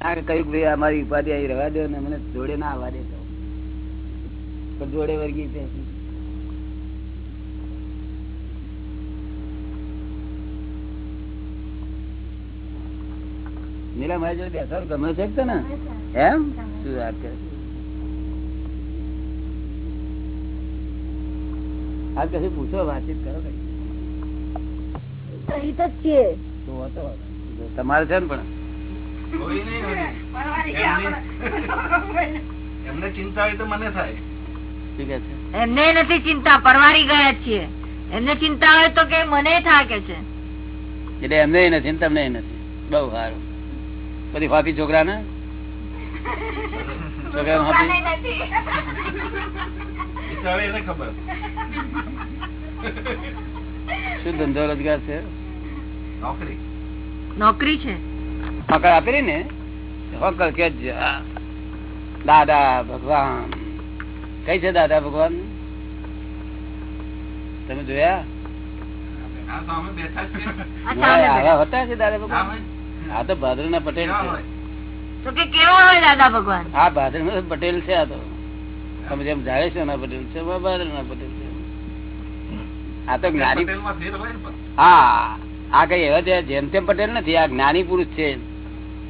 કહ્યું ભાઈ અમારી ઉપાધિ રવા દો ને મને જોડે ના આવવા દે જોડે વર્ગી છે. નીલા મારી જોડે બેસવાનું ગમે છે ને એમ? શું વાત કરે આ કશું પૂછો વાતચીત કરો કઈ. હતો તમારે છે ને પણ. એમની- એમને ચિંતા હોય તો મને થાય. શું કે છે? એમને નથી ચિંતા પરવારી ગયા છીએ. એમને ચિંતા હોય તો કે મને થાકે છે. એટલે એમને નથી તમને નથી. બઉ સારું. બધી ફાફી છોકરા ને શું ધંધો રોજગાર છે? નોકરી. નોકરી છે. હકલ આપેલી ને હકલ કે દાદા ભગવાન. કઈ છે દાદા ભગવાન? તમે જોયા? આ તો અમે બેઠા. જ છીએ. આવા હતા છે દાદા ભગવાન? આ તો ભાદર ના પટેલ છે. હોય? તો કે કેવા હોય દાદા ભગવાન? આ ભાદર નો પટેલ છે આ તો. તમે જેમ ના પટેલ છે ભાદર ના પટેલ છે. આ તો જ્ઞાની. હા આ કઈ એવા જેમ તેમ પટેલ નથી આ જ્ઞાની પુરુષ છે.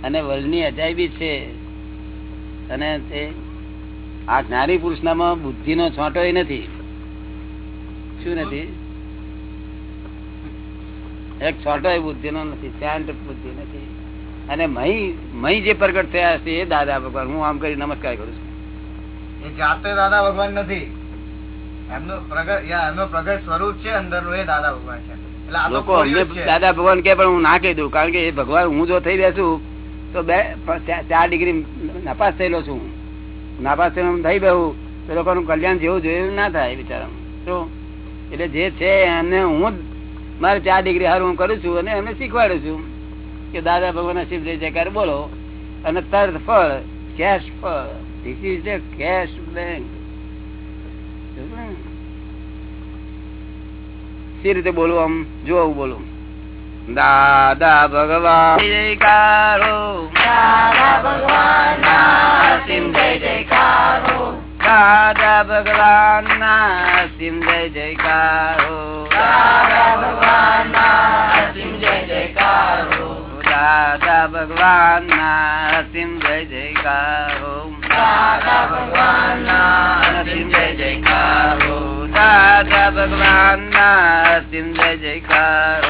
અને વર્લ્ડની અજાયબી છે. અને તે આ જ્ઞાની પુરુષ નામાં બુદ્ધિ નો છોટો નથી. શું નથી? એક છોટો બુદ્ધિ નો નથી શાંત બુદ્ધિ નથી. અને મહી મહી જે પ્રગટ થયા છે એ દાદા ભગવાન હું આમ કરી નમસ્કાર કરું છું. એ જાતે દાદા ભગવાન નથી. એમનો પ્રગટ એમનો પ્રગટ સ્વરૂપ છે અંદરનું એ દાદા ભગવાન છે. આ લોકો. દાદા ભગવાન કે પણ હું ના કહી દઉં કારણ કે એ ભગવાન હું જો થઈ બેસું તો બે ચાર- ડિગ્રી નાપાસ થયેલો છું. નાપાસ થયેલો થઈ બેહું, તો લોકોનું કલ્યાણ જેવું જોયું ના થાય બિચારા તો એટલે જે છે એને હું મારે ચાર ડિગ્રી હારું હું કરું છું અને એમને શીખવાડું છું. કે દાદા ભગવાન શિવ જય જયકાર બોલો, અને તર્થ ફળ, કેશ ફળ. This is the cash bank C રીતે બોલું આમ? જો આવું બોલું. દાદા ભગવાન. જયકારો દાદા ભગવાનના સિમ જય જયકારો. દાદા ભગવાન ના સિમ જય જયકારો. દાદા ભગવાનના સિમ જય જયકારો. દાદા ભગવાન ના સિમ જય જયકારો. દાદા ભગવાનના સિમ જય જયકારો. દાદા ભગવાન ના સિમ જય જયકારો. દાદા ભગવાનના સિમ જય જયકારો.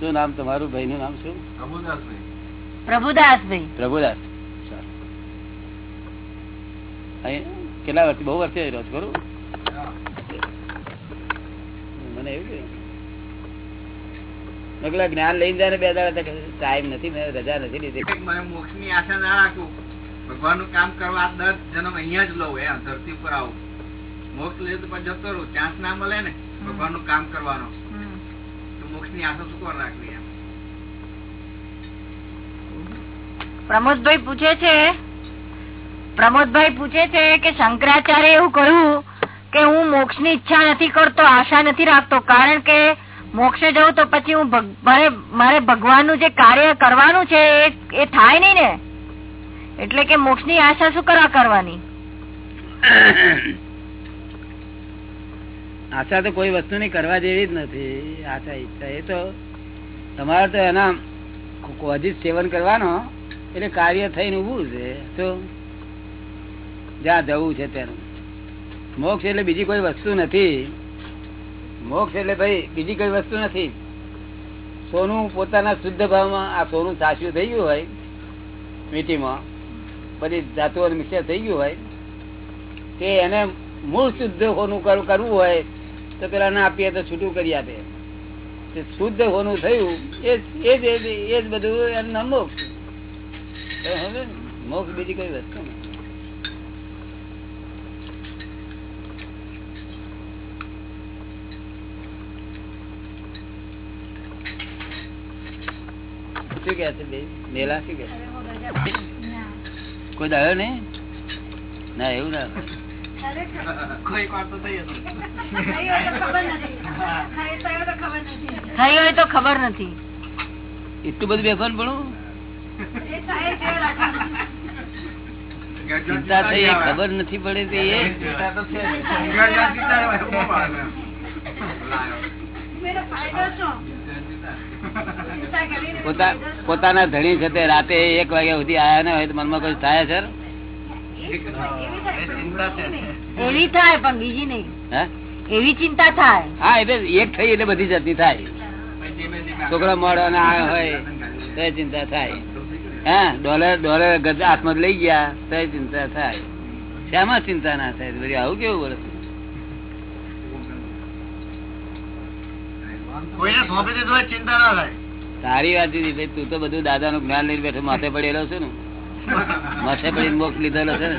શું નામ તમારું ભાઈ નું નામ શું પ્રભુદાસભાઈ. પ્રભુદાસ. કેટલા વર્ષથી બહુ વર્ષે રહ્યો છું ખરું. મને એવું કહ્યું જ્ઞાન લઈને જાય ને બે દાડા ટાઈમ નથી મેં રજા નથી લીધી. મને મોક્ષની આશા ના રાખું. ભગવાનનું કામ કરવા દસ જન્મ અહિયાં જ લઉં એમ ધરતી પર આવું. મોક્ષ લે તો જતો રહું ચાન્સ ના મળે ને ભગવાનનું કામ કરવાનો. તો મોક્ષની આશા શું રાખવી એમ? પ્રમોદભાઈ પૂછે છે પ્રમોદભાઈ પૂછે છે કે શંકરાચાર્ય એવું કહ્યું કે હું મોક્ષની ઈચ્છા નથી કરતો, આશા નથી રાખતો. કારણ કે મોક્ષે જવું તો પછી હું મારે ભગવાનનું જે કાર્ય કરવાનું છે, એ- થાય નઈ ને. એટલે કે મોક્ષની આશા શું કરવા કરવાની? આશા તો કોઈ વસ્તુ ની કરવા જેવી જ નથી. આશા, ઈચ્છા, એ તો તમારે તો એના કોઝિસ સેવન કરવાનો, એટલે કાર્ય થઈને ઉભું છે. તો જ્યાં જવું છે તેનું. મોક્ષ એટલે બીજી કોઈ વસ્તુ નથી. મોક્ષ એટલે ભાઈ બીજી કોઈ વસ્તુ નથી. સોનું પોતાના શુદ્ધ ભાવમાં આ સોનું સાચું થઈ ગયું હોય મીઠીમાં બધી ધાતુઓ મિક્સર થઈ ગયું હોય, કે એને મૂળ શુદ્ધ હોનું કરવું હોય, તો પેલા ના આપીએ તો છૂટું કરી આપે. શુદ્ધ હોનું થયું, એ જ- એ જ બધું એનું નામ મોક્ષ મોક્ષ બીજી કોઈ વસ્તુ નથી શું કે છે મેલા શું કે? કોઈ દાડો ને ના એવું ના કોઈ તો થઈ હશે. થઈ હોય તો ખબર નથી. એટલું બધું બેફાન ભણું ચિંતા થઈ એ ખબર નથી પડે તો. એ પોતાના ધણી છે તે રાતે એક વાગ્યા સુધી આયા ને હોય તો મનમાં કોઈ થાય સર ચિંતા એવી થાય પણ બીજી નહીં. હે? એવી ચિંતા થાય. હા એટલે એક થઈ એટલે બધી જાતની થાય. છોકરા મળે ના આ હોય તો ચિંતા થાય. હા? ડોલર ડોલર ગજ હાથમાં લઈ ગયા તો ચિંતા થાય. શામાં ચિંતા ના થાય? બધી આવું કેવું બોલે કોઈને સોંપી દીધું હોય ચિંતા ના થાય. સારી વાત દીધી તું તો બધું દાદા નું જ્ઞાન લઈને બેઠો, માથે પડેલો છે ને? માથે પડીને મોક્ષ લીધેલો છે ને?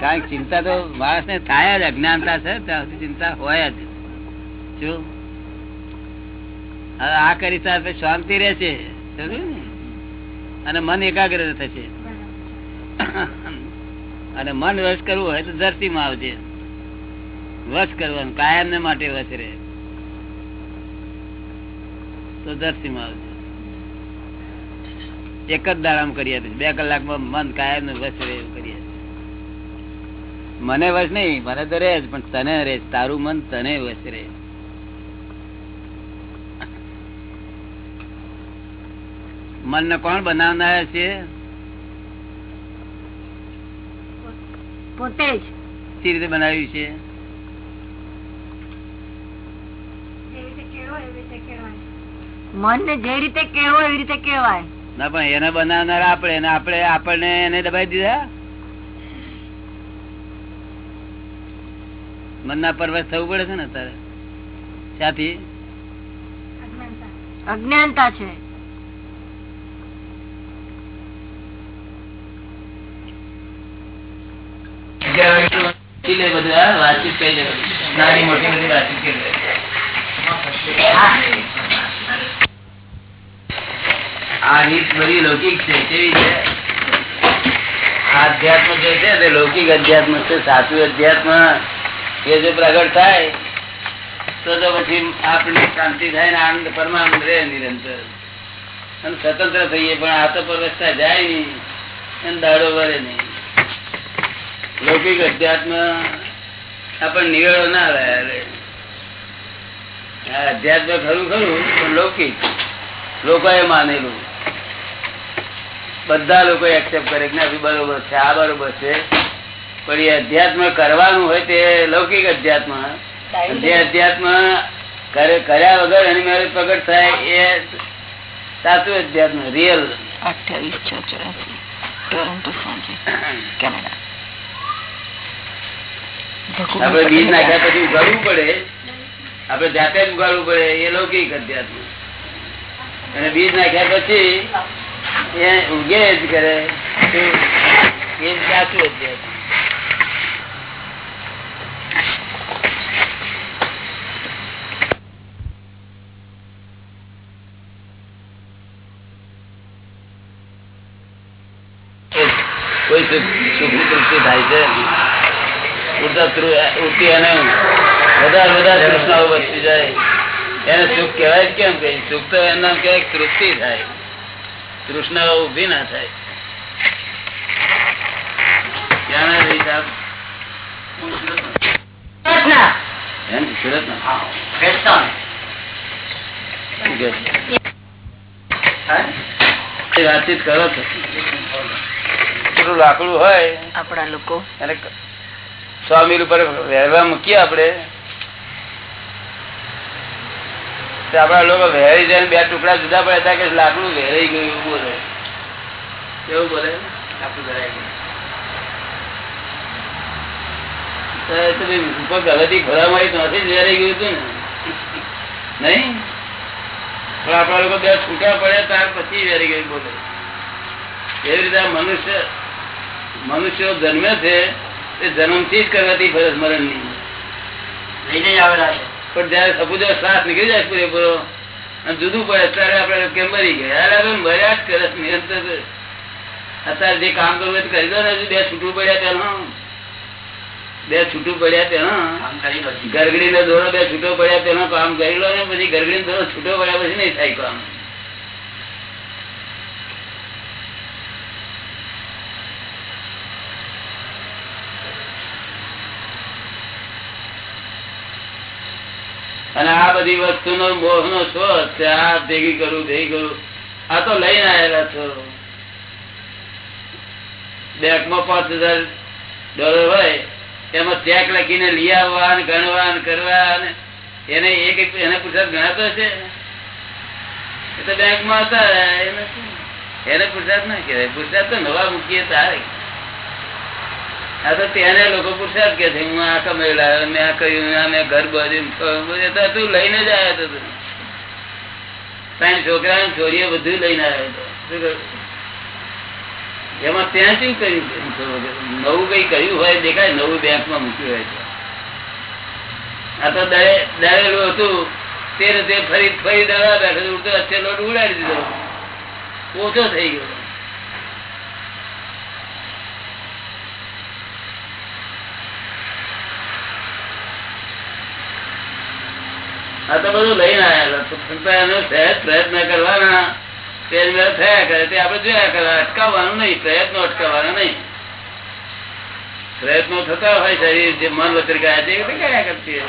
કારણ ચિંતા તો માણસ ને થાય જ, અજ્ઞાનતા છે ત્યાં સુધી ચિંતા હોય જ. શું? હવે આ કરી સાથે શાંતિ રહેશે. અને મન એકાગ્ર થશે. અને મન રસ કરવું હોય તો ધરતીમાં આવજે. વશ કરવાનું કાયમ ને માટે વશ રહે. તો ધરતીમાં આવશે એક જ દાડામાં કરી આપીશ. બે કલાકમાં મન કાયમ ને વશ રહે કરી મને વશ નહીં મને તો રહે પણ તને રહે તારું મન તને વશ રહે. મન ને કોણ બનાવનાર છે? પોતે જ. રીતે બનાવ્યું છે? મન ને જે રીતે કેવો એવી રીતે કેવાય ના પણ એને બનાવનાર આપણે અને આપણે આપણને એને દબાઈ દીધા? મનના પરવશ થવું પડે છે ને તારે ત્યાંથી અજ્ઞાનતા. છે. વાતચીત કરી નાની મોટી બધી વાતચીત કરી. આ રીત બધી લૌકિક છે, કેવી છે? આધ્યાત્મ જે છે તે લૌકિક અધ્યાત્મ છે, સાચું અધ્યાત્મ એ જો પ્રગટ થાય, તો તો પછી આપણને શાંતિ થાય ને આનંદ પરમાનંદ રહે નિરંતર. અને સ્વતંત્ર થઈએ, પણ આ તો પરવસ્થા જાય નહીં, અને દાડો વરે નહીં. લૌકિક અધ્યાત્મ આપણને નિવેડો ના રહે આ અધ્યાત્મ ખરું ખરું, પણ લૌકિક. લોકોએ માનેલું. બધા લોકો એક્સેપ્ટ કરે કે નથી બરોબર છે આ બરોબર છે. પણ એ અધ્યાત્મ કરવાનું હોય તે લૌકિક અધ્યાત્મ. જે અધ્યાત્મ કર્યા વગર એની મેળે પ્રગટ થાય એ સાચું અધ્યાત્મ રિયલ અઠ્યાવીસ છ ચોરાસી ટોરન્ટો કેનેડા આપડે બીજ નાખ્યા પછી ઉગાડવું પડે. આપડે જાતે જ ઉગાડવું પડે એ લૌકિક અધ્યાત્મ. અને બીજ નાખ્યા પછી એ ઉગે જ કરે એ સાચું તૃપ્તિ થાય છે. ઉડતા ઉડતી અને વધારે વધારે કૃષ્ણ વધતી જાય. એને સુખ કહેવાય કેમ કઈ સુખ તો એના કહેવાય કે તૃપ્તિ થાય. તૃષ્ણાઓ ઊભી ના. થાય વાતચીત કરો છો. લાકડું હોય. આપણા લોકો. અને રૂપે ઉપર વહેરવા મૂકીએ આપડે તો આપડા લોકો વહેરી જાય બે ટુકડા જુદા પડે કે લાકડું વહેરાઈ ગયું એવું બોલે. કેવું બોલે? લાકડું વહેરાઈ ગયું. ત્યાંથી જ વહેરાઈ ગયું હતું ને. નહીં? પણ આપણા લોકો બે છૂટા પડે ત્યાર પછી વહેરી ગયું બોલે. એવી રીતે મનુષ્ય મનુષ્યો જન્મે છે તે જન્મથી જ કરવાથી ફરજ મરણની લઈને જ આવેલા છે. પણ જયારે સપુજો શ્વાસ નીકળી જાય પૂરેપૂરો અને જુદું પડે ત્યારે આપડે કેમ મરી ગયા? મર્યા જ કરે. નિરંતર અત્યારે જે કામ કરવું કરી દો ને બે છૂટું પડ્યા ત્યાં બે છૂટું પડ્યા લો. ગરગડી ને દોરો બે છૂટો પડ્યા તેનો કામ કરી લો ને પછી ગરગડી દોરો છૂટો પડ્યા પછી નહીં થાય કામ. અને આ બધી વસ્તુનો મોહ નો સ્વત આ ભેગી કરું ભેગી કરું. આ તો લઈને આવેલા છો. બેંકમાં પાંચ હજાર ડોલર હોય, એમાં ચેક લખીને લઈ આવવા ને ગણવા ને કરવા ને એને એક એને પુરસાદ ગણાતો છે એ તો બેંકમાં હતા? એને પુરસાદ ના કહેવાય. પુરસાદ તો નવા મૂકીએ તારે. આ તો તેને લોકો પુરસાદ જ આવ્યો છોકરા એમાં ત્યાં શું કર્યું? નવું કઈ કર્યું હોય, દેખાય, નવું બેંકમાં મૂક્યું હોય. આ તો દરેલું હતું, તે રીતે ફરી ફરી દવા બેઠો ઉડતો વચ્ચે લોટ ઉડાડી દીધો. ઓછો થઈ ગયો. આ તો બધું લઈને આવેલા સહેજ પ્રયત્ન કરવાના. તે થયા કરે. તે આપણે જોયા કરવા અટકાવવાનું નહીં. પ્રયત્નો અટકાવવાના નહીં. પ્રયત્નો થતા હોય શરીર, જે મન વચર ગયા છે કયા કરતી.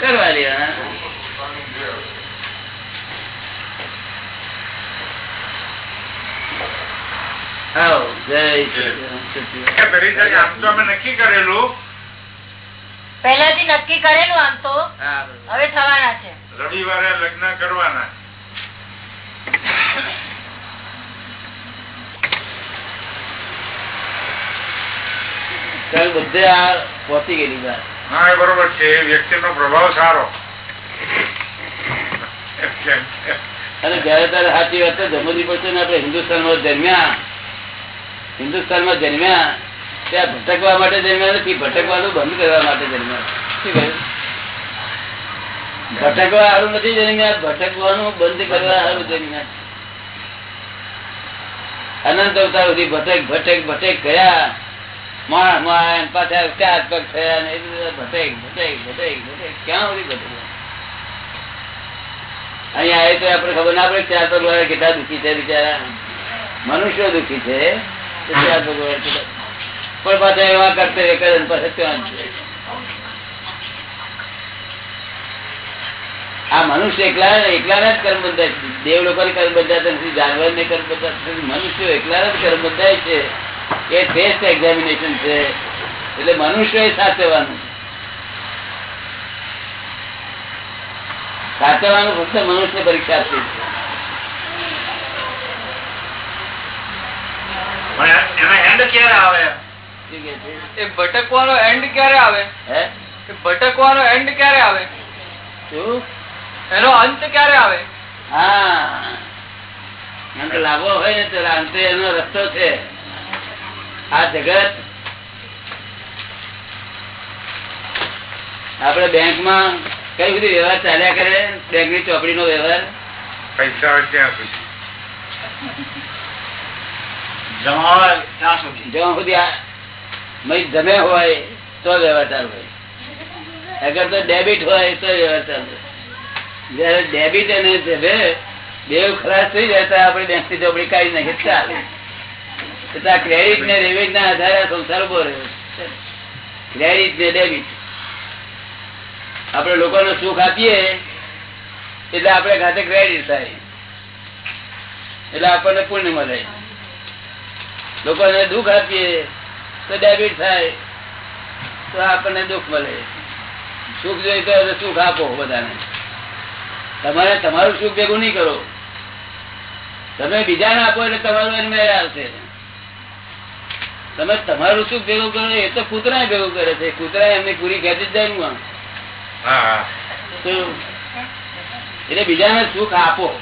કરવા લેવાના આવો. કરેલું પહેલાથી નક્કી કરેલું આમ તો. બરોબર. હવે થવાના છે. રવિવારે લગ્ન કરવાના. બધે આ પહોંચી ગયેલી વાત હા એ બરોબર છે. એ વ્યક્તિનો પ્રભાવ સારો. અને જયારે ત્યારે સાચી વાત સમજવી પડશે ને આપણે હિન્દુસ્તાનમાં જન્મ્યા. હિન્દુસ્તાનમાં જન્મ્યા. ત્યાં ભટકવા માટે જન્મ્યા નથી ભટકવાનું બંધ કરવા માટે જન્મ્યા ભટકવા સારું નથી જન્મ્યા ભટકવાનું બંધ કરવા સારું જન્મ્યા અનંત અવતાર સુધી ભટક ભટક ભટક ગયા માણ માણ પાછા ચાર પગ થયા ને ભટક ભટક ભટક ભટક. ક્યાં સુધી ભટકવા? અહીંયા આવે તો આપણે ખબર ના પડે ચાર પગ વાળા કેટલા દુઃખી છે બિચારા. મનુષ્યો દુઃખી છે. ચાર પગ વાળા પણ પાછા એવા કર્તવ્ય કરે આ મનુષ્ય એકલા એકલા જ કર્મ બંધાય છે. દેવ લોકો કર્મ બંધાતા નથી, જાનવર ને કર્મ બંધાતા નથી. મનુષ્યો એકલા જ કર્મ બંધાય છે. એ ટેસ્ટ એક્ઝામિનેશન છે. એટલે મનુષ્ય સાચવવાનું. સાચવવાનું ફક્ત મનુષ્ય પરીક્ષા છે. એનો એન્ડ ક્યારે આવે? શું કે છે? એ ભટકવાનો એન્ડ ક્યારે આવે? હે? ભટકવાનો એન્ડ ક્યારે આવે? શું? એનો અંત ક્યારે આવે? હા. અંત લાવવો હોય ને તો અંતે એનો રસ્તો છે. આ જગત. આપડે બેંકમાં કઈ બધી વ્યવહાર ચાલ્યા કરે? બેંકની ચોપડી નો વ્યવહાર પૈસા જમા સુધી. જ્યાં સુધી જમે હોય તો વ્યવહાર હોય અગર તો ડેબિટ હોય તો વ્યવહાર જયારે ડેબિટ અને જમે દેવ ખલાસ થઈ જાય આપણે બેંકની ચોપડી કાઢી નાખી, ચાલે. ક્રેડિટ ને ડેબિટ ના આધારે સંસાર ઊભો રહ્યો. ક્રેડિટ ને ડેબિટ આપણે લોકોને સુખ આપીએ એટલે આપણે ખાતે ક્રેડિટ થાય. એટલે આપણને પુણ્ય મળે. લોકોને દુઃખ આપીએ તો ડેબિટ થાય. તો આપણને દુઃખ મળે. સુખ જોઈતો તો સુખ આપો બધાને. તમારે તમારું સુખ ભેગું નહીં કરો. તમે બીજાને આપો એટલે તમારું એને મેળ આવશે. તમે તમારું સુખ ભેગું કરો એ તો કૂતરા ભેગું કરે છે. કૂતરા એમની પૂરી ખેતી જ જાય એટલે બીજાને સુખ આપો.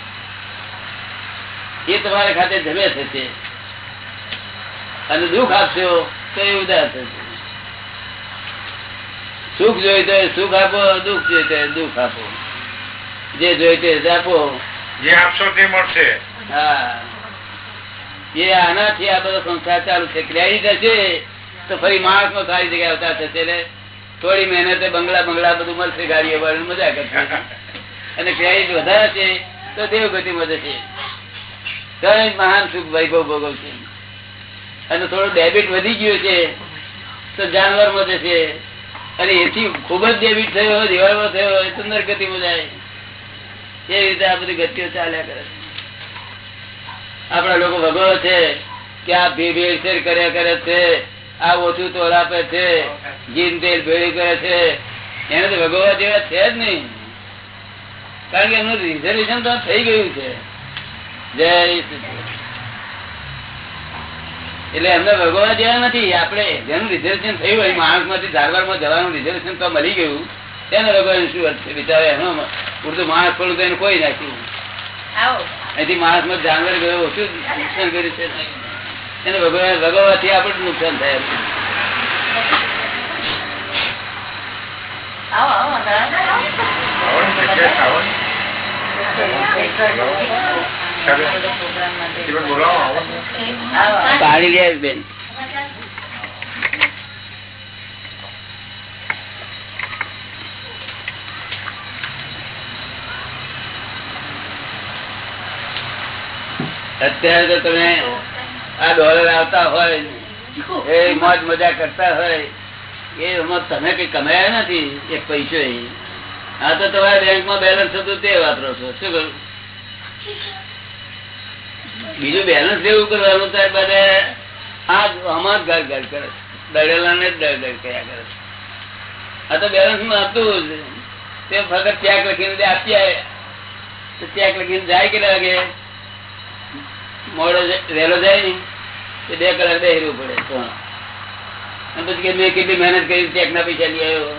એ તમારા ખાતે જમે થશે. અને દુઃખ આપશો. તો એ ઉદાર થશે? સુખ જોઈતો હોય સુખ આપો દુઃખ જોઈતો હોય દુઃખ આપો. જે જોઈતો હોય આપો. જે આપશો તે મળશે. હા. એ આનાથી આ બધો સંસાર ચાલુ છે. ક્રેડિટ હશે તો ફરી માણસમાં સારી જગ્યાએ અવતાર થશે. એટલે થોડી મહેનતે બંગલા બંગલા બધું મળશે ગાડીઓ વાળી મજા કરશે. અને ક્રેડિટ વધારે છે તો દેવગતિ મજા છે કઈ મહાન સુખ વૈભવ ભોગવશે. અને થોડું ડેબિટ વધી ગયો છે, તો જાનવર વધે છે, અને એથી ખૂબ જ ડેબિટ થયો હોય દિવાળો થયો હોય તો નરગતિ જાય એ રીતે આ બધી ગતિઓ ચાલ્યા કરે આપણા લોકો ભગવો છે કે આ ભેળસેળ કર્યા કરે છે, આ ઓછું તોલ આપે છે, જીન તેલ ભેળી કરે છે. એને તો ભગવવા જેવા છે જ નહીં. કારણ કે એમનું રિઝર્વેશન તો થઈ ગયું છે. જય શ્રી એટલે એમને ભગવવા જેવા નથી. આપણે જેનું રિઝર્વેશન થયું હોય માણસમાંથી ધારવાડમાં જવાનું રિઝર્વેશન તો મળી ગયું. તેને ભગવાન શું અર્થ છે? બિચારે એનો પૂરતું માણસ પણ તો એને કોઈ નાખ્યું. અહીંથી માણસમાં જાનવર ગયો ઓછું નુકસાન કર્યું છે. એને ભગવાન ભગવવાથી આપણે નુકસાન થાય. આવો આવો અત્યારે તો તમે આ ડોલર આવતા હોય, એ મોજ મજા કરતા હોય એમાં તમે કઈ કમાયા નથી એ પૈસો. આ તો તમારા બેંકમાં બેલેન્સ હતું તે વાપરો છો. શું કરું બીજું બેલેન્સ એવું કરવાનું ત્યાર બાદ આ આમાં ઘર ઘર કરે દળેલા ને દર દર કર્યા કરે આ તો બેલેન્સમાં હતું તે ફક્ત ચેક લખીને દે આપી આવે તો ચેક લખીને જાય કેટલા વાગે? મોડો વહેલો જાય ને? તે બે કલાક બેહરવું પડે તો અને પછી કે મેં કેટલી મહેનત કરી ચેક ના પૈસા લઈ આવ્યો.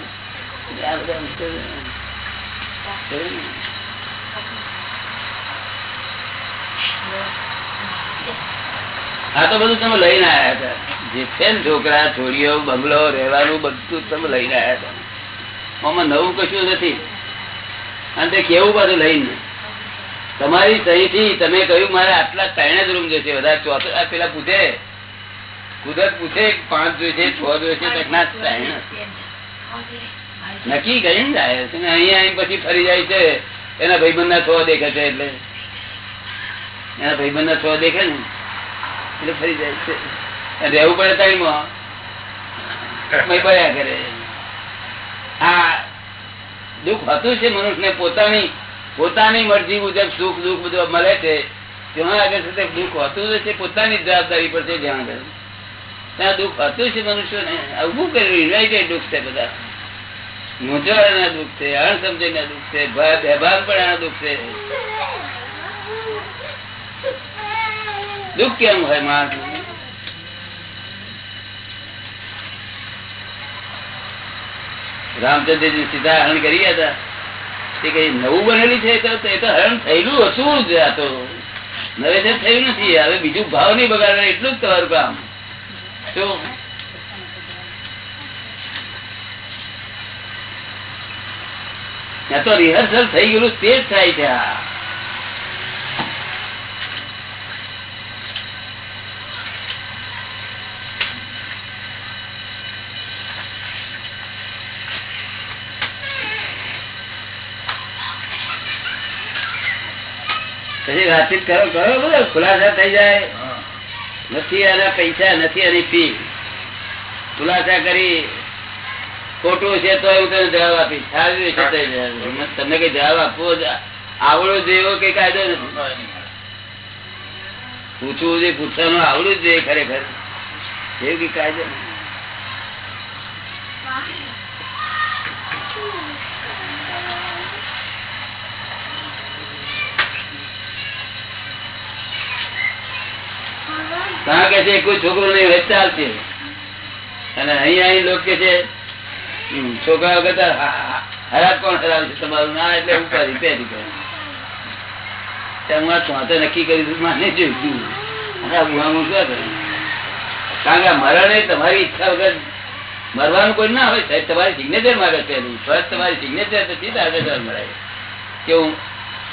આ તો બધું તમે લઈને આવ્યા હતા. જે છે ને છોકરા છોડીઓ બંગલો રહેવાનું બધું તમે લઈને આવ્યા હતા. આમાં નવું કશું નથી. અને તે કેવું બધું લઈને? તમારી સહીથી તમે કહ્યું મારે આટલા ત્રણે જ રૂમ જોશે બધા ચોથો પેલા પૂછે કુદરત પૂછે પાંચ જોઈશે છ જોઈશે ના ત્રણ નક્કી કરીને જાય છે. ને અહીંયા અહીં પછી ફરી જાય છે. એના ભાઈબંધ ના છ દેખે છે એટલે. એના ભાઈબંધ ના છ દેખે ને? એટલે ફરી જાય છે. રહેવું પડે ટાઈમમાં બળ્યા કરે. આ દુઃખ હતું છે મનુષ્યને પોતાની પોતાની મરજી મુજબ સુખ, દુઃખ બધું મળે છે. ત્યાં આગળ છે દુઃખ હતું છે, પોતાની જવાબદારી પર છે ધ્યાન આગળ. ત્યાં દુઃખ હતું છે મનુષ્યને. ઉભું કર્યું? યુનાઇટેડ દુઃખ છે બધા. મૂંઝવણના દુઃખ છે, અણસમજણના દુઃખ છે બેભાન પણ દુઃખ છે. દુઃખ કેમ હોય માણસ? રામચંદ્રજી સીધા હરણ કરી હતા. તે કઈ નવું બનેલી છે તો એ તો હરણ થયેલું હતું જ આ તો. નવેસર થયું નથી. હવે બીજું ભાવ નહીં બગાડે એટલું જ તમારું કામ. શું તો રિહર્સલ થઈ ગયેલું, તે જ થાય છે પછી વાતચીત કરો કરો બધો ખુલાસા થઈ જાય. નથી આના પૈસા નથી એની ફી ખુલાસા કરી ખોટું છે તો હું તને જવાબ આપીશ. સારું છે તમને કઈ જવાબ આપવો આવડો જેવો કઈ કાયદો નથી. પૂછવું જોઈએ પૂછવાનું આવડું જ જોઈએ ખરેખર. એવું કઈ કાયદો નથી. ત્યાં કે છે, કોઈ છોકરો નહીં હોય, ચાલશે. અને અહીંયા અહીં લોકો કે છે છોકરાઓ કરતા હરાબ કોણ હરાબ છે? તમારું ના, એટલે ઉપાધિ પેરી કરે નક્કી કરી મરણ તમારી ઈચ્છા વગર મરવાનું કોઈ ના હોય, સાહેબ, તમારી સિગ્નેચર માગે છે. ફર્સ્ટ તમારી સિગ્નેચર પછી તારે મરાય. કે હું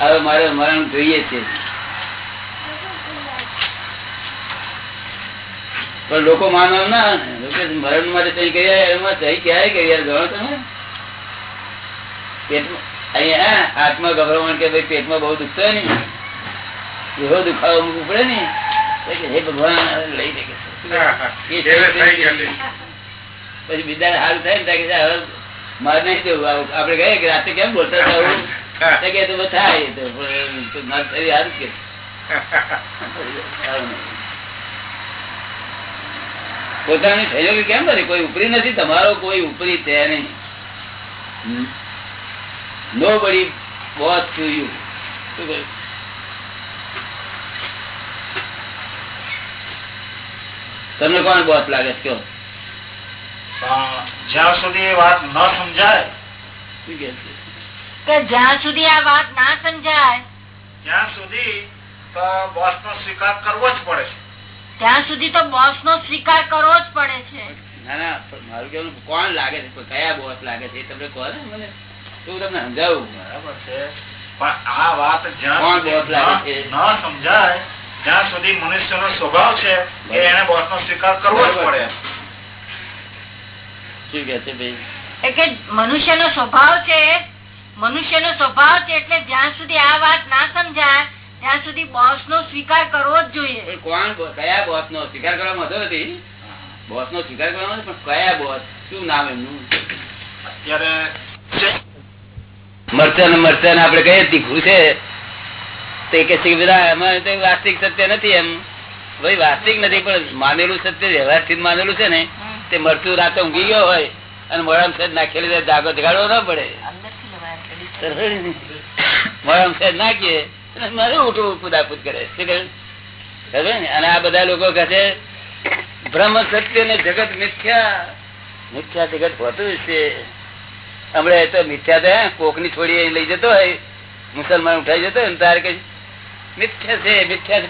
હવે મારે મરણ જોઈએ છે. પણ લોકો માનવા ના મરણ માટે સહી કરી એમાં સહી ક્યારે કરી? જાણો તમે? પેટમાં અહીંયા હાથમાં ગભરામણ કે ભાઈ પેટમાં બહુ દુખતો હોય ને એવો દુખાવો મૂકવો પડે ને? હે ભગવાન લઈ દે. પછી બીજા હાલ થાય ને ત્યાં મારે નહીં આવું. કહીએ કે રાતે કેમ બોલતા હતા કે તો થાય. તો મારે હારું કે. પોતાની સહયોગી કેમ નથી કોઈ ઉપરી નથી? તમારો કોઈ ઉપરી છે નહીં. નો બડી બોસ ટુ યુ તમને કોણ બોસ લાગે છે? કયો? જ્યાં સુધી એ વાત ન સમજાય શું કે જ્યાં સુધી આ વાત ના સમજાય ત્યાં સુધી તો બોસ નો સ્વીકાર કરવો જ પડે છે. ત્યાં સુધી તો બોસ નો સ્વીકાર કરવો જ પડે છે. ના ના મારું કેવું કોણ લાગે છે? કયા બોસ લાગે છે તમને કહો ને મને. તો હું તમને સમજાવું. બરાબર છે. પણ આ વાત જ્યાં બોસ લાગે છે? ન ન સમજાય જ્યાં સુધી મનુષ્યનો સ્વભાવ છે કે એને બોસ નો સ્વીકાર કરવો જ પડે. શું કે છે ભાઈ? એટલે મનુષ્ય નો સ્વભાવ છે મનુષ્ય નો સ્વભાવ છે એટલે જ્યાં સુધી આ વાત ના સમજાય ત્યાં સુધી બોસ નો સ્વીકાર કરવો જ જોઈએ. કોણ કયા બોસ નો સ્વીકાર કરવામાં હતો નથી? બોસ નો સ્વીકાર કરવામાં પણ કયા બોસ શું નામ એમનું? અત્યારે મરચા મરચા આપડે કહીએ તીખું છે? તે કે છે બધા તો વાસ્તવિક સત્ય નથી એમ. ભાઈ વાસ્તવિક નથી પણ માનેલું સત્ય વ્યવસ્થિત માનેલું છે ને તે મરચું રાતે ઊંઘી ગયો હોય અને મોડામ સેજ નાખેલી જાગો જગાડવો ના પડે. મોડામ સેજ નાખીએ અને મારે ઉઠવું કુદાકુદ કરે છે? અને આ બધા લોકો કહે બ્રહ્મ સત્ય ને જગત મિથ્યા. મિથ્યા જગત હોતું છે. હમણાં તો મિથ્યા તો કોકની છોડી લઈ જતો હોય, મુસલમાન ઉઠાઈ જતો હોય તારે કઈ? મિથ્યા છે મિથ્યા છે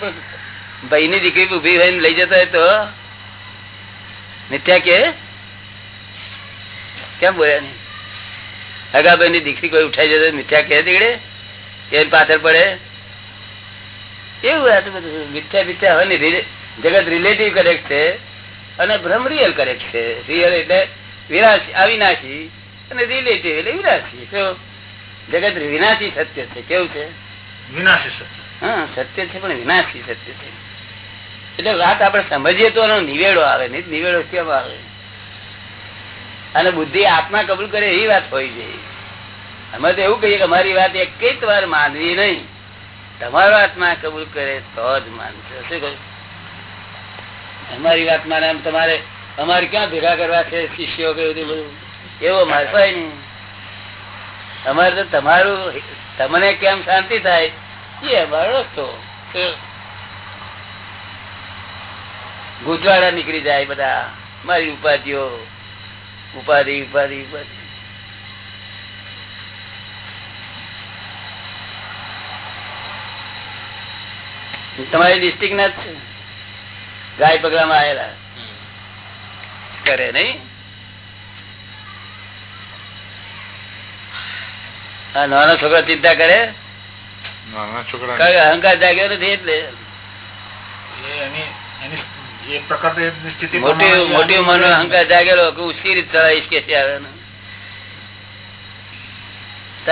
ભાઈ ની દીકરી ઊભી હોય લઈ જતો હોય તો? મિથ્યા કે? કેમ બોલ્યા નહીં? હગાભાઈ ની દીકરી કોઈ ઉઠાઈ જતો મિથ્યા કે દીકડે કે પાછળ પડે. એવું આ તો બધું મિથ્યા મિથ્યા હોય જગત રિલેટિવ કરેક્ટ છે અને ભ્રમ રિયલ કરેક્ટ છે. રિયલ એટલે વિરાશી અવિનાશી અને રિલેટિવ એટલે વિનાશી. તો જગત વિનાશી સત્ય છે. કેવું છે? વિનાશી સત્ય. હા સત્ય છે પણ વિનાશી સત્ય છે. એટલે વાત આપણે સમજીએ તો એનો નિવેડો આવે નહીં નિવેડો કેમ આવે? અને બુદ્ધિ આત્મા કબૂલ કરે એવી વાત હોય છે. અમે તો એવું કહીએ કે અમારી વાત એક જ વાર માનવી નહીં. તમારો આત્મા કબૂલ કરે તો જ માનશે. અમારી વાત માને તમારે અમારે ક્યાં ભેગા કરવા છે, શિષ્યો કે બધું એવો મારફાય નહીં અમારે તો તમારું, તમને કેમ શાંતિ થાય? એ અમારો રસ્તો. ગુજવાડા નીકળી જાય બધા. મારી ઉપાધિઓ. ઉપાધિ ઉપાધિ ઉપાધિ. તમારી ડિસ્ટ્રિક્ટ ના જ છે. ગાય પગલામાં આવેલા. કરે નહીં? નાનો છોકરો ચિંતા કરે? અહંકાર જાગ્યો નથી એટલે. એ એની એની એ પ્રકારની સ્થિતિ મોટી ઉંમર નો અહંકાર જાગેલો કે હું સી રીત ચલાવીશ કે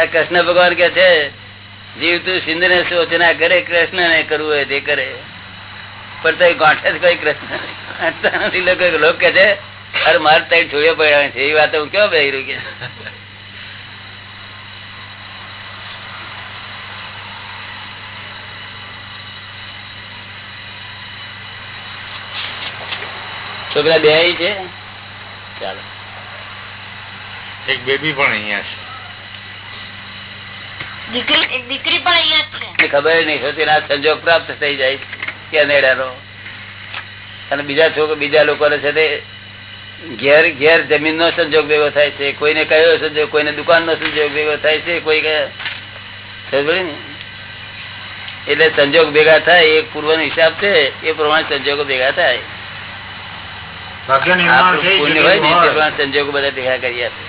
કૃષ્ણ ભગવાન કે છે જીવ તું સિંધ ને સોચના કરે કૃષ્ણ ને કરવું હોય તે કરે. પણ તો ગાંઠે જ કોઈ કૃષ્ણ લોકો કે છે અરે મારે ત્યાં છોડ્યો પડ્યા છે. એ વાત હું કેવો બે રહ્યું છોકરા બે છે? ચાલો. એક બેબી પણ અહીંયા છે. દીકરી પણ અહીંયા છે. ખબર નહીં સંજોગ પ્રાપ્ત થઈ જાય કે નેડાનો અને બીજા છોકરા બીજા લોકોને છે તે ઘેર ઘેર જમીન નો સંજોગ ભેગો થાય છે. કોઈને કયો સંજોગ કોઈને દુકાન નો સંજોગ ભેગો થાય છે કોઈ ને? એટલે સંજોગ ભેગા થાય એ પૂર્વ હિસાબ છે એ પ્રમાણે સંજોગો ભેગા થાય. ને સંજોગો બધા ભેગા કરી આપે.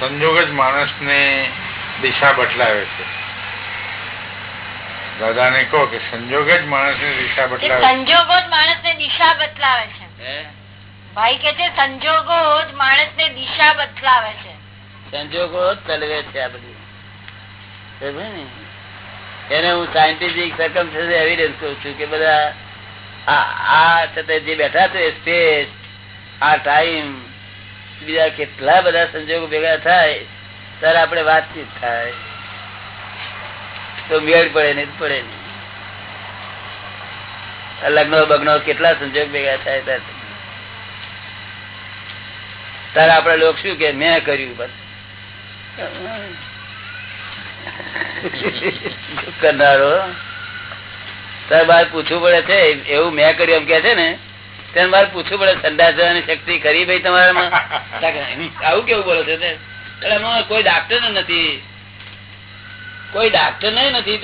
સંજોગ જ માણસને દિશા બટલાવે છે. દાદાને કહો કે સંજોગ જ માણસને દિશા બદલાવે છે. સંજોગો જ માણસ ને દિશા બદલાવે છે. ભાઈ કે છે સંજોગો જ માણસ ને દિશા બદલાવે છે. સંજોગો જ ચલવે છે આ બધું. એને હું સાયન્ટિફિક સરકમ એવિડન્સ કરું છું કે બધા આ આ છતાં જે બેઠા છે સ્પેસ આ ટાઈમ બીજા કેટલા બધા સંજોગો ભેગા થાય ત્યારે આપણે વાતચીત થાય. તો મેળ પડે નહીં પડે નહીં લગ્નો બગ્નો કેટલા સંજોગ ભેગા થાય ત્યારે. આપડે લોક શું કે, મેં કર્યું કરનારો. તારે બાર પૂછવું પડે છે, એવું મેં કર્યું એમ કે છે ને, ત્યારે મારે પૂછવું પડે સંદાસ જવાની શક્તિ કરી ભાઈ તમારામાં? આવું કેવું બોલો છો એમાં કોઈ ડાક્ટર નથી. કોઈ ડાક્ટર નથી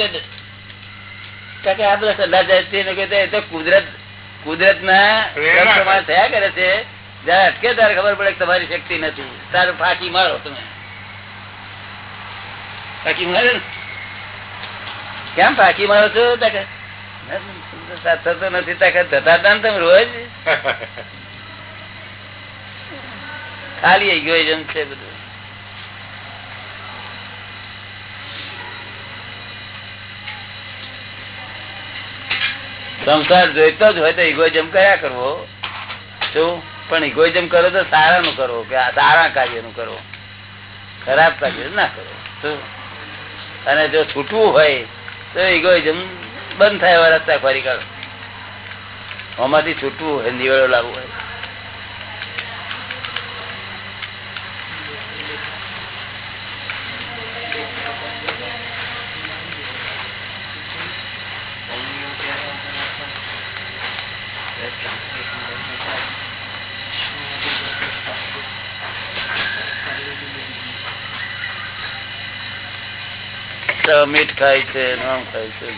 કે આ બધા જાય તો કુદરત કુદરત ના થયા કરે છે. જયારે અટકે ત્યારે ખબર પડે કે તમારી શક્તિ નથી. તારું ફાંકી મારો તમે. ફાંકી મારો ને? કેમ ફાંકી મારો છો? થતો નથી તાકે થતા તમે રોજ. ખાલી ઇગોઇઝમ છે બધું. સંસાર જોઈતો જ હોય તો ઇગોઇઝમ કયા કરવો? શું? પણ ઇગોઇઝમ કરો તો સારા નું કરો, કે સારા કાર્યનું કરો. ખરાબ કાર્ય ના કરો. શું? અને જો છૂટવું હોય તો ઇગોઇઝમ બંધ થાય રસ્તા ફરી કાઢો. આમાંથી છૂટવું હોય, નિવેડો લાવવું હોય તો મીઠ ખાય છે નામ ખાય છે.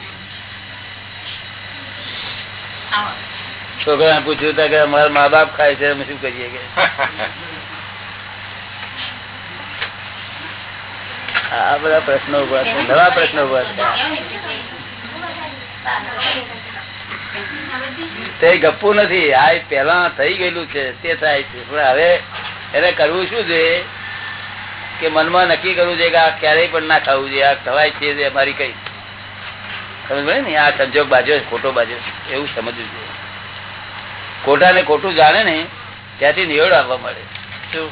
છોકરા પૂછ્યું કે અમારા મા બાપ ખાય છે, અમે શું કરીએ કે? આ બધા પ્રશ્નો ઊભા છે, નવા પ્રશ્નો ઊભા છે. તે ગપુ નથી, આ પેલા થઈ ગયેલું છે, તે થાય છે. હવે એને કરવું શું છે કે મનમાં નક્કી કરવું છે કે આ ક્યારેય પણ ના ખાવું જોઈએ, આ ખવાય છે અમારી કઈ. સમજ ને? આ સંજોગ બાજુ ખોટો બાજુ એવું સમજવું જોઈએ. ખોટા ને ખોટું જાણે ને, ત્યાંથી નિવેડ આવવા મળે. શું?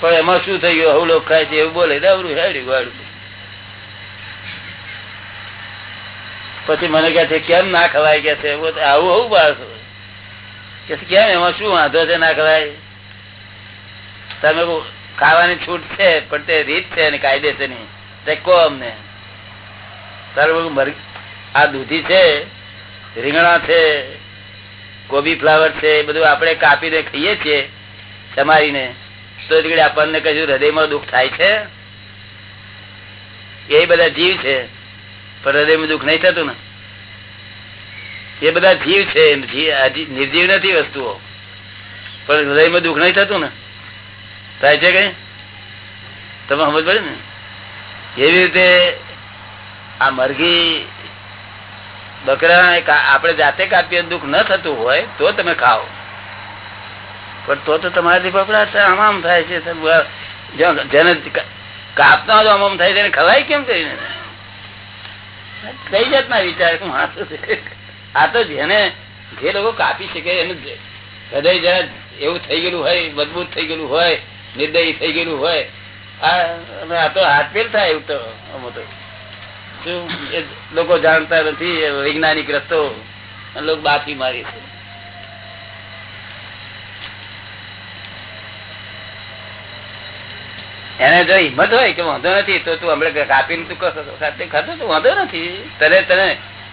પણ એમાં શું થઈ ગયું? હવું લોકો ખાય છે, એવું બોલે. અવરું હેડ્યું ગાડું પછી મને કહે છે, કેમ ના ખવાય? કે છે. આવું આવું બાળકો કે કેમ? એમાં શું વાંધો છે? ના ખવાય? તમે ખાવાની છૂટ છે, પણ તે રીત છે ને કાયદેસરની તે કહો અમને. આ દૂધી છે, રીંગણા છે, કોબી ફ્લાવર છે, એ બધું આપણે કાપીને ખાઈએ છીએ સમારીને. તો આપણને કશું હૃદયમાં દુઃખ થાય છે? એ બધા જીવ છે, પણ હૃદયમાં દુઃખ નહીં થતું ને. એ બધા જીવ છે નિર્જીવ નથી વસ્તુઓ. પણ હૃદયમાં દુઃખ નહીં થતું ને. થાય છે કઈ? તમે સમજ પડે ને? એવી રીતે આ મરઘી બકરા આપણે જાતે કાપીએ દુઃખ ન થતું હોય, તો તમે ખાઓ. પણ તો તો તમારાથી બકરા આમ આમ થાય છે. જેને કાપતા હોય આમ આમ થાય છે ખવાય કેમ કરીને? કઈ જાતના વિચાર કે? આ તો જેને જે લોકો કાપી શકે એનું હૃદય જરા એવું થઈ ગયેલું હોય, મજબૂત થઈ ગયેલું હોય નિર્દયી થઈ ગયેલું હોય. આ તો હાથપેલ થાય એવું તો શું? લોકો જાણતા નથી વૈજ્ઞાનિક રસ્તો. લોકો બાકી મારી છે. એને જો હિંમત હોય કે વાંધો નથી, તો તું હમણાં કાપીને તું ખાતે ખાતો તો વાંધો નથી. તને તને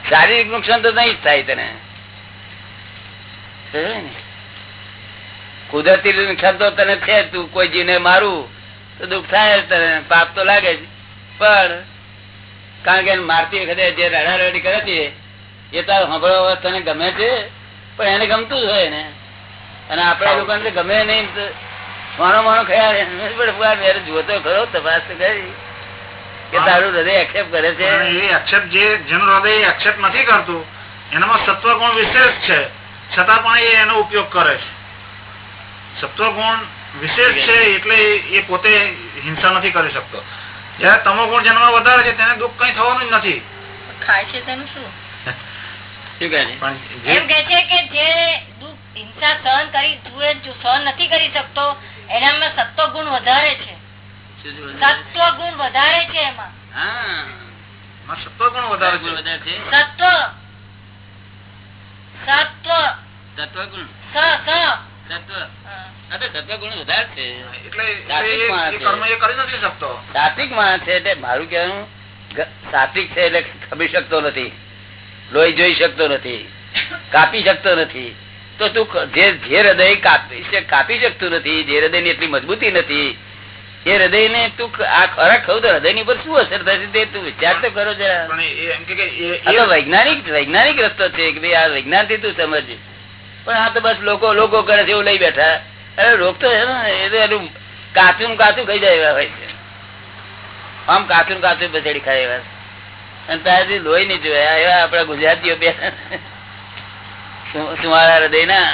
શારીરિક નુકસાન તો નહીં જ થાય તને. ને? કુદરતી નુકસાન તો તને છે તું કોઈ જીને મારું તો દુઃખ થાય તને પાપ તો લાગે જ. પણ કારણ કે મારતી વખતે જે રડારડી કરે છે એ તાર સાંભળવા તને ગમે છે પણ એને ગમતું જ હોય ને. અને આપણા લોકોને તો ગમે નહીં તો માણો માનો ખ્યાલ પણ જોતો ખરો તપાસ તો કરી. કે તારું હૃદય એક્સેપ્ટ કરે છે. એ એક્સેપ્ટ જે જેનું હૃદય એક્સેપ્ટ નથી કરતું એનામાં સત્વગુણ વિશેષ છે. છતાં પણ એ એનો ઉપયોગ કરે છે. સત્વગુણ વિશેષ છે એટલે એ- પોતે હિંસા નથી કરી શકતો. જયારે તમોગુણ જેનામાં વધારે છે તેને દુઃખ કઈ થવાનું જ નથી. ખાય છે તેનું શું? શું કહે છે? પણ એમ કે છે કે જે હિંસા સહન કરી સહન નથી કરી શકતો એનામાં સત્વ ગુણ વધારે છે. છે? સત્વ ગુણ વધારે છે એમાં. ગુણ છે. સત્વ. સત્વ. તત્વગુણ સ સ. સાત્વિક છે. એટલે મારું કહેવાનું સાત્વિક છે એટલે ખબી શકતો નથી. લોહી જોઈ શકતો નથી. કાપી શકતો નથી. તો તું જે જે હૃદય કાપી કાપી શકતું નથી જે હૃદયની એટલી મજબૂતી નથી એ હૃદય ને તું આ ખોરાક ખાવ તો હૃદયની પર શું અસર થશે તે તું વિચાર તો કરો જરા. એ એમ કે કે એ- આ તો એ- વૈજ્ઞાનિક વૈજ્ઞાનિક રસ્તો છે કે ભાઈ આ વિજ્ઞાનથી તું સમજ. પણ આ તો બસ લોકો લોકો કરે છે એવું લઈ બેઠા. અરે રોગ તો છે ને એ તો એનું કાચું કાચું ખાઈ જાય એવા હોય છે. આમ કાચું કાચું બચેડી ખાય એવા. અને ત્યારથી લોહી નહીં જોયા એવા આપડા ગુજરાતીઓ બે. સુમારા હૃદય ના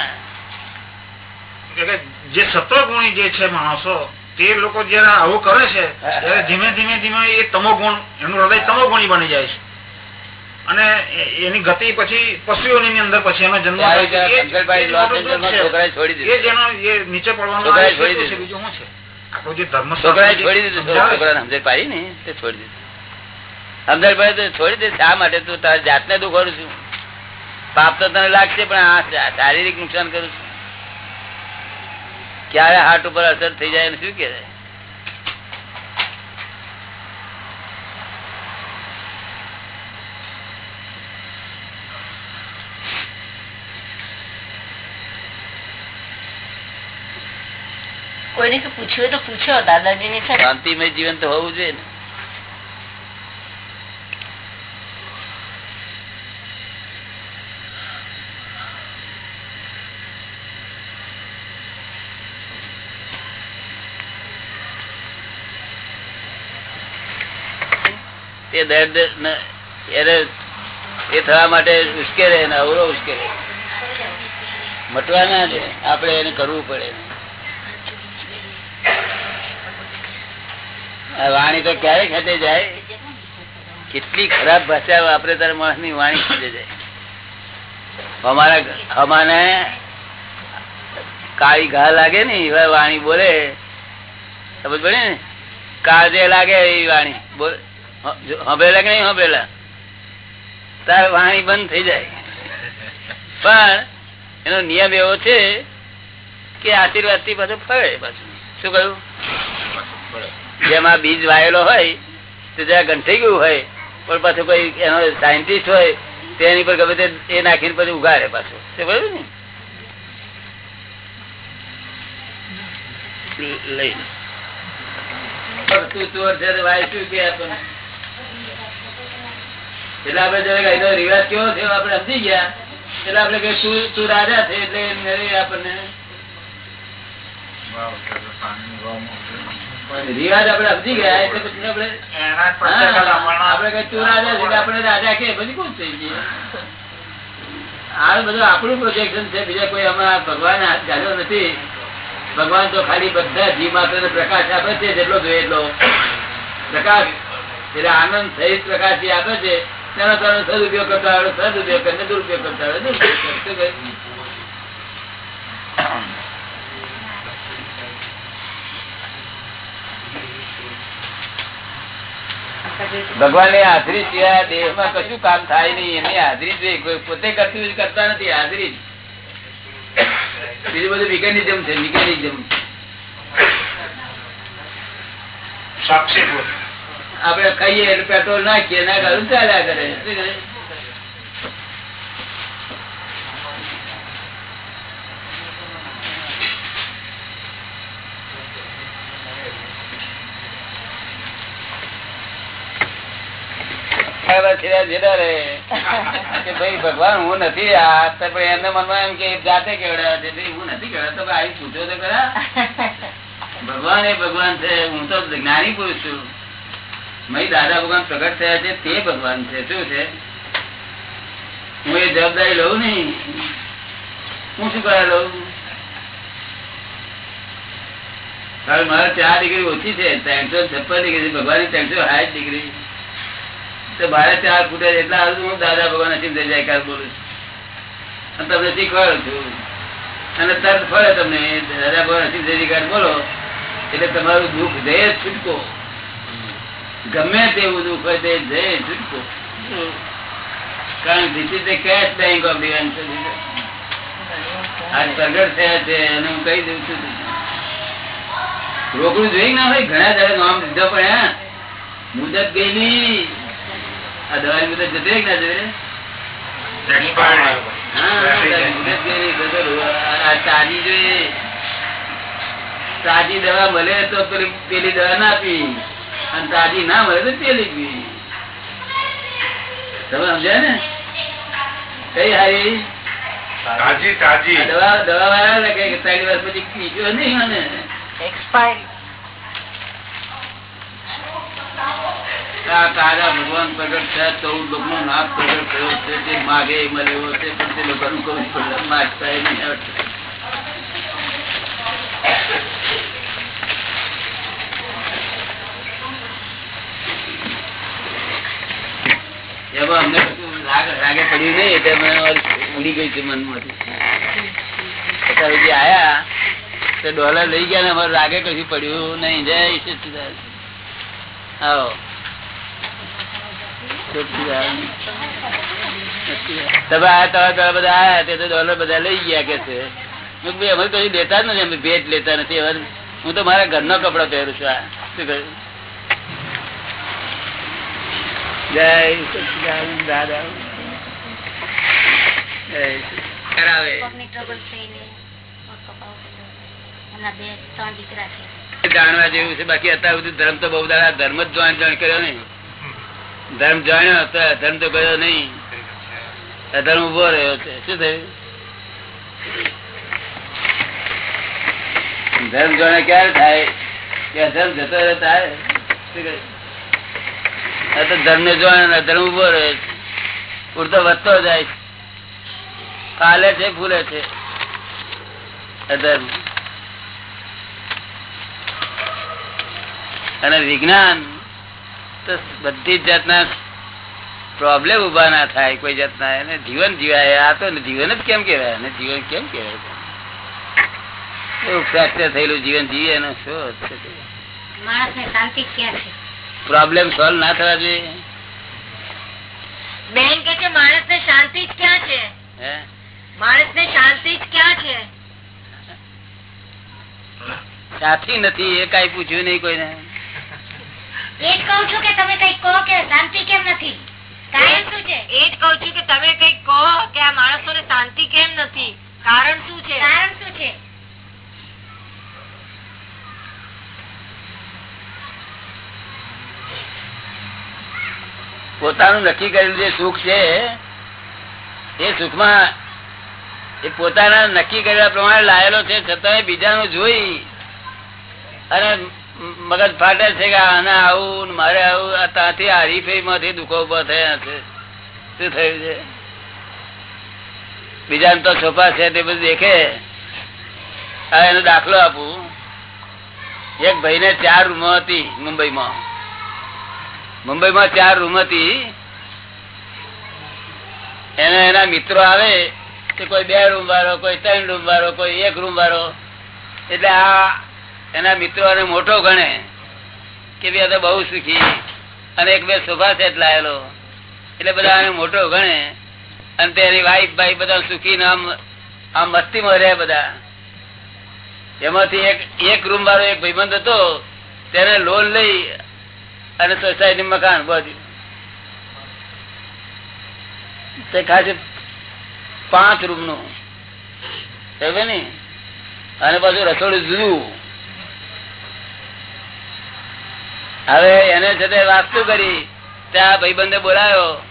જે સત્વગુણી જે છે માણસો તે લોકો જયારે આવું કરે છે ત્યારે ધીમે ધીમે ધીમે એ તમો ગુણ એનું હૃદય તમો ગુણી બની જાય છે. અને એની ગતિ પછી પશુઓની અંદર પછી એનો જન્મ નીચે પડવાનો. બીજું શું છે? આપણું જે ધર્મ છોકરાએ છોડી દીધું છોકરાને સમજણ પાડી ને તે છોડી દીધું. સમજણ પાડી તો છોડી દે શા માટે તું તારી જાતને દુખોડું છું? પાપ તો તને લાગશે પણ આ શારીરિક નુકસાન કરું છું. ક્યારે હાર્ટ ઉપર અસર થઈ જાય શું કે કોઈને કે પૂછ્યું તો પૂછો દાદાજી ને શાંતિમય જીવન તો હોવું જોઈએ ને. તે દર્દ એને એ થવા માટે ઉશ્કેરે ને અવરો ઉશ્કેરે. મટવા ના આપણે એને કરવું પડે. વાણી તો ક્યારે ખેંચે જાય. કેટલી ખરાબ ભાષા વાપરે તારે માણસની વાણી ખેંચે જાય. અમારા અમાને કાળી ઘા લાગે ને, એવા વાણી બોલે. સમજ પડે ને? કાળજે લાગે એવી વાણી. બોલે હંભેલા કે નહીં હંભેલા તાર વાણી બંધ થઈ જાય. પણ એનો નિયમ એવો છે કે આશીર્વાદથી પાછું ફળે પાછું. શું કહ્યું? જેમાં બીજ વાયેલો હોય, તો જ્યાં ગંઠાઈ ગયું હોય, પણ પાછું કોઈ એનો સાયન્ટિસ્ટ હોય તેની પર ગમે તે એ નાખીને પછી ઉગાડે પાછું. શું કહ્યું ને આપડે રિવાજ કેવો થયો આપડે સમજી ગયા. એટલે આપડે તું રાજા છે એટલે આપણને. રિવાજ આપડે સમજી ગયા એટલે પછી આપડે આપડે કઈ તું રાજા છે આપડે રાજા કે પછી ખુશ થઈ ગઈ આ બધું આપણું પ્રોજેક્શન છે બીજા કોઈ અમારા ભગવાન હાથ ચાલ્યો નથી. ભગવાન તો ખાલી બધા જીવ માત્ર પ્રકાશ આપે છે જેટલો જોઈએ એટલો. પ્રકાશ એટલે આનંદ સહિત પ્રકાશ જે આપે છે તેનો તમે સદુપયોગ કરતા આવડે સદુપયોગ કરીને દુરુપયોગ કરતા આવડે દુરુપયોગ કરો. શું કહે? ભગવાનની હાજરી સિવાય દેહમાં કશું કામ થાય નહીં. એની હાજરી જોઈએ કોઈ પોતે કરતું કરતા નથી. હાજરી બીજું બધું મિકેનિઝમ છે. મિકેનિઝમ આપડે ખાઈએ એટલે પેટ્રોલ નાખીએ. ના ચાલ્યા કરે. શું કરે? ભાઈ, ભગવાન, હું નથી આ પણ એમને મનમાં એમ કે, જાતે કેવડાવે હું નથી કેવડાવતો, તો આવી પૂછો તો ખરા. ભગવાન એ ભગવાન છે, હું તો જ્ઞાની પુરુષ છું. મય દાદા ભગવાન પ્રગટ થયા છે, તે ભગવાન છે. શું છે? હું એ જવાબદારી લઉં નહીં. હું શું કરવા લઉં? મારે ચાર ડિગ્રી ઓછી છે, ત્રણસો છપ્પન ડિગ્રી ભગવાન ત્રણસો સાઠ ડિગ્રી. તો મારે ચાર એટલા હું દાદા ભગવાન અસીમ જયકાર બોલું છું. તમને શીખવાડું છું. અને તરત ફળે તમને, દાદા ભગવાન અસીમ જયકાર બોલો, એટલે તમારું દુઃખ જય છૂટકો. ગમે તેવું દુઃખ હોય તે જય છૂટકો. કારણ this is the cash bank of the આ પ્રગટ થયા છે અને હું કહી દઉં છું. રોકડું જોઈ ના હોય, ઘણા જયારે નામ લીધા પણ મુદત ગયેલી. આ દવાની મુદત જતી ના જતી? તાજી જોઈએ તાજી દવા મળે તો પેલી પેલી દવા ના પી. અને તાજી ના મળે તો પેલી પી. તમે સમજ્યા ને? કઈ હારી? તાજી તાજી. દવા દવા વાળા ને કે ત્રણ વર્ષ પછી પીજો નહીં મને. એક્સપાયરી આ તારા ભગવાન પ્રગટ થયા ચૌદ લોકો નો નાથ પ્રગટ થયો છે. તે માગે મળ્યો છે, પણ તે લોકોનું કોઈ problem માગતા એ નહીં. રાગે પડ્યું નહીં, એટલે ઉડી ગઈ છે મનમાંથી. સુધી આયા, તો ડોલર લઈ ગયા ને અમારે રાગે કશું પડ્યું નહીં. જય સચિદાન આવો. તમે આયા તળા તળા બધા આયા તે તો ડોલર બધા લઈ ગયા કે છે. અમે કઈ દેતા જ નથી અમે ભેટ લેતા નથી. હવે હું તો મારા ઘરનો કપડો પહેરું છું. આ શું કહ્યું? જય દાદા. જાણવા જેવું છે. બાકી અત્યારે સુધી ધર્મ તો બહુ દાડા ધર્મ જ જાણ જાણ કર્યો નહીં. ધર્મ જાણ્યો હતો અધર્મ તો ગયો નહીં. અધર્મ ઊભો રહ્યો છે. શું થયું? ધર્મ જાણે ક્યારે થાય? કે અધર્મ જતો રહ્યો થાય? ધર્મ ને ને અધર્મ ઊભો રહ્યો છે. પૂરતો વધતો જાય કાલે છે, ફૂલે છે. અધર્મ અને વિજ્ઞાન તો બધી જાતના પ્રોબ્લેમ ઊભા ના થાય. કોઈ જાતના એને જીવન જીવાય. આ તો જીવન જ કેમ કેવાય અને જીવન કેમ કેવાય એવું ફ્રેક્ચર થયેલું જીવન જીવે એનો પ્રોબ્લેમ સોલ્વ ના થવા જોઈએ. બેન કે છે માણસ ને શાંતિ જ ક્યાં છે? હે? માણસ ને શાંતિ જ ક્યાં છે? સાથી નથી. એ કઈ પૂછ્યું નહીં કોઈને. એ જ કઉ છું કે તમે કઈ કહો કે શાંતિ કેમ નથી? કારણ શું છે? એ જ કઉ છું કે તમે કંઈક કહો કે આ માણસો ને શાંતિ કેમ નથી? કારણ શું છે? કારણ શું છે? પોતાનું નક્કી કરેલું જે સુખ છે એ સુખમાં એ પોતાના નક્કી કરેલા પ્રમાણે લાયેલો છે છતાં બીજાનું જોઈ અને મગજ ફાટે છે કે આને આવું મારે આવું ત્યાંથી આ હરીફાઈ માંથી દુઃખો ઊભા થયા છે. શું થયું છે? બીજાને તો સોફા છે તે બધું દેખે. હવે એનો દાખલો આપું. એક ભાઈ ને ચાર રૂમો હતી મુંબઈમાં. મુંબઈમાં ચાર રૂમ હતી. એને એના મિત્રો આવે કે કોઈ બે રૂમ વાળો, કોઈ ત્રણ રૂમ વાળો, કોઈ એક રૂમ વાળો. એટલે આ એના મિત્રોને મોટો ગણે કે ભાઈ આ બહુ સુખી અને એક બે સોફા સેટ લાયેલો. એટલે બધા મોટો ગણે અને તેની વાઈફ ભાઈ બધા સુખી આમ આમ મસ્તીમાં રહે બધા. એમાંથી એક એક રૂમ વાળો એક ભાઈબંધ હતો, તેને લોન લઈ અને સોસાયટી મકાન બધું તે ખાસ પાંચ રૂમનું. ને અને પાછું રસોડું જુદું. હવે એને તે વાસ્તુ કરી ત્યાં ભાઈબંધે બોલાયો.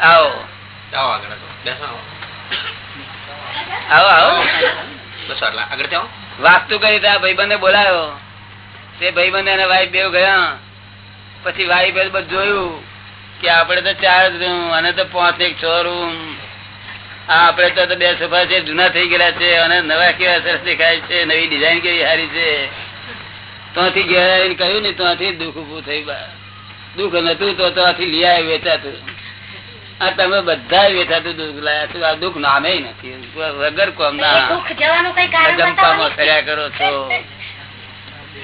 આવો. આવો આવો આગળ વાસ્તુ કરી ત્યાં ભાઈબંધે બોલાયો. તે ભાઈબંધ અને વાઈફ બેવ ગયા. પછી વાઈફ બધું જોયું કે આપડે તો ચાર રૂમ અને તો પાંચ એક છ રૂમ આપડે તો બે સોફા છે જૂના થઈ ગયેલા છે અને નવા કેવા સરસ દેખાય છે નવી ડિઝાઇન કેવી સારી છે. ત્યાંથી ઘેર આવીને કહ્યું ને ત્યાંથી દુઃખ ઉભું થયું દુઃખ નતું તો ત્યાંથી આવ્યું વેચાતું. આ તમે બધા વેચાતું દુઃખ લાયા છો આ દુઃખ નામે નથી. વગર કોમ ના. કર્યા કરો છો.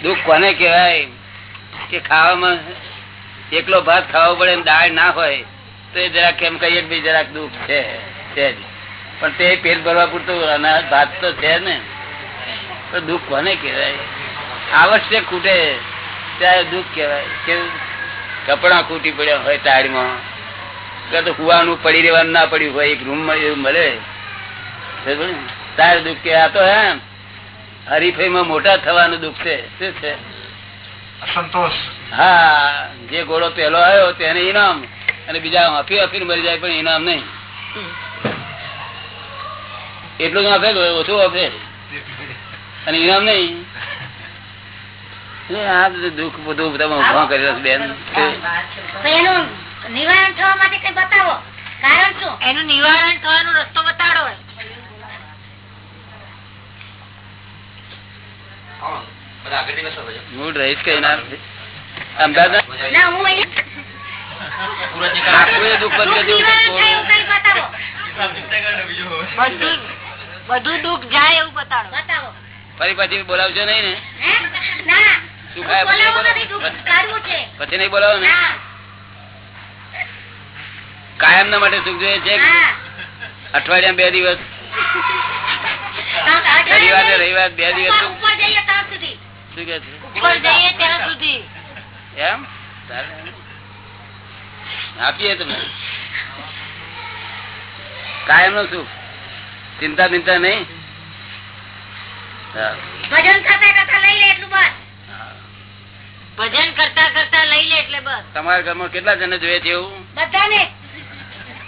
દુઃખ કોને કહેવાય? કે ખાવામાં એકલો ભાત ખાવો પડે દાળ ના હોય તો એ જરાક કેમ કહીએ જરાક દુઃખ છે છે જ. પણ તે પેટ ભરવા પૂરતું અનાજ ભાત તો છે ને. તો દુઃખ કોને કહેવાય? આવશ્યક ખૂટે ત્યારે દુઃખ કહેવાય. કેવું કપડા ખૂટી પડ્યા હોય તાળીમાં. તો કુવાનું પડી રહેવાનું ના પડ્યું હોય એક રૂમ એવું મળે. તારે દુઃખ કે આ તો એમ હરીફાઈમાં મોટા થવાનું દુઃખ છે. શું છે? સંતોષ હા જે ઘોડો પેલો આવ્યો તેને ઇનામ. અને બીજા હફી હફી મરી જાય પણ ઇનામ નહીં. એટલું જ આપે કે ઓછું આપે અને ઇનામ નહીં. આ બધું દુઃખ બધું તમે ઊભા કરી રહ્યો બેન. નિવારણ થવા માટે કઈ બતાવો. કારણ શું? એનું નિવારણ થવાનો રસ્તો બતાડો. મૂળ રહીશ કઈ ના અમદાવાદ હું દુઃખ બંધ કરી બધું દુઃખ જાય એવું બતાડો. બતાવો. ફરી પછી બોલાવજો નહીં ને. શું ખાય પછી નહીં બોલાવો ને? કાયમ ના માટે સુખ જોઈએ છે અઠવાડિયા બે દિવસ. રવિવારે રવિવાર બે દિવસ ઉપર- ઉપર જઈએ ત્યાં સુધી. શું કે છે? ઉપર જઈએ ત્યાં સુધી. એમ? આપીએ તમે કાયમનું સુખ. ચિંતા બિંતા નહીં. ભજન કરતા કરતા લઈ લે એટલું બસ. ભજન કરતા કરતા લઈ લે એટલે બસ. તમારા ઘરમાં કેટલા જણ જોઈએ છે એવું? બધાને.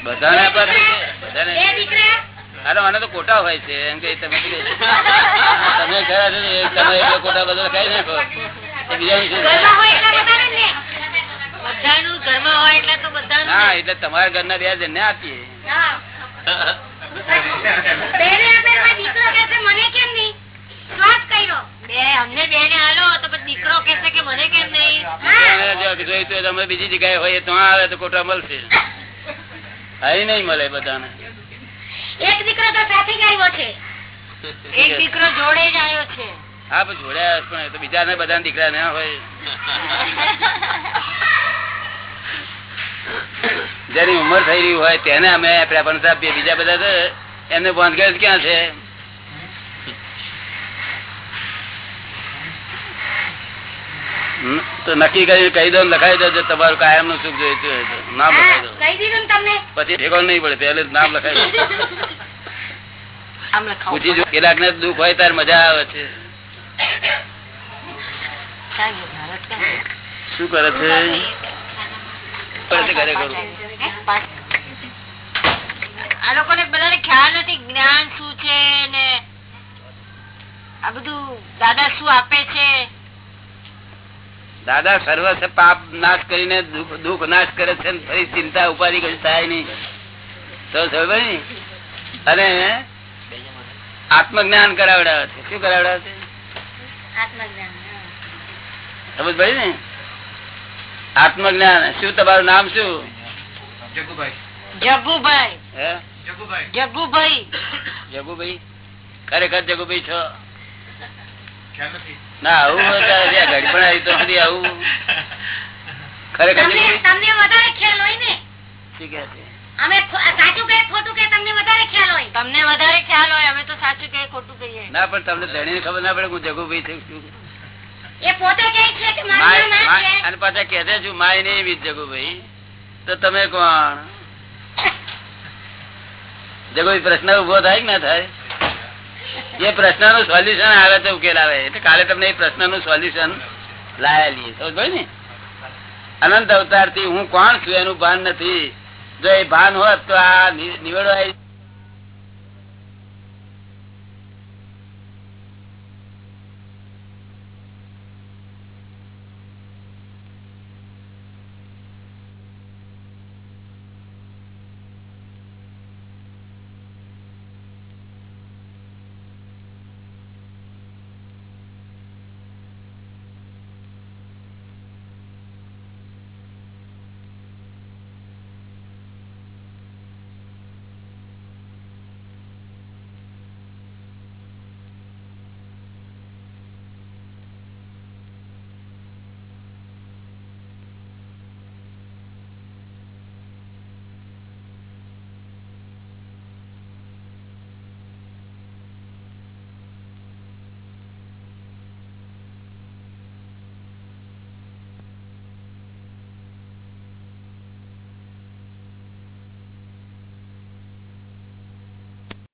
બધાને અરે મને તો કોટા હોય છે એમ કે તમે તમે છો તમે કોટા બધા કઈ નાખો. ને. હા એટલે તમારા ઘરના બે આપીએ બે અમને બે ને હાલો તો પછી દીકરો કહેશે કે મને કેમ નહીં? અને જો જોઈતું હોય તો અમે બીજી જગ્યાએ હોય તો આવે તો કોટા મળશે. અહીં નહીં મળે બધાને. એક દીકરો તો સાથે જ આવ્યો છે. એક દીકરો જોડે જ આવ્યો છે. હા જોડે જોડ્યા પણ બીજા ને બધા દીકરા ના હોય. જેની ઉંમર થઈ રહી હોય તેને અમે પ્રેફરન્સ આપીએ બીજા બધા એમને બાંધગઢ ક્યાં છે? તો નક્કી કરી કહી દો લખાઈ દો તમારું કાયમનું સુખ જોઈતું નામ લખાઈ દો. પછી ભેગો નહીં પડે પહેલે જ નામ લખાઈ દો. પૂછી જો કેટલાક ને દુઃખ હોય ત્યારે મજા આવે છે? શું કરે છે? કરે ઘરે કરું. આ લોકોને બધાને ખ્યાલ નથી જ્ઞાન શું છે ને આ બધું દાદા શું આપે છે? દાદા સર્વ છે પાપ નાશ કરીને દુઃખ નાશ કરે છે ને ફરી ચિંતા ઉપાધિ કઈ થાય નહીં. તો અને આત્મ અને આત્મજ્ઞાન કરાવડાવે છે. શું કરાવડાવે છે? સમજ ભાઈ ને? આત્મજ્ઞાન. શું તમારું નામ શું? જગુભાઈ. જગુભાઈ. જગુભાઈ. જગુભાઈ. જગુભાઈ? ખરેખર જગુભાઈ છો? ના આવું ઘડી પણ આવી તો નથી આવું. ખરેખર તમને વધારે ખ્યાલ હોય ને? છે? અમે સાચું કે ખોટું કે તમને વધારે ખ્યાલ હોય. તમને વધારે ખ્યાલ હોય અમે તો સાચું કે ખોટું કહીએ. ના પણ તમને ધણી ખબર ના પડે હું જગુભાઈ કહે છે અને પાછા કહેતે છું માય નહીં વીજ જગુભાઈ તો તમે કોણ? જગુભાઈ પ્રશ્ન ઊભો થાય કે ના થાય? એ પ્રશ્નનું સોલ્યુશન આવે તો ઉકેલ આવે. એટલે કાલે તમને એ પ્રશ્નનું સોલ્યુશન સમજ ને? અનંત અવતારથી હું કોણ છું એનું ભાન નથી. જો એ ભાન હોત તો આ નિવેડો આવી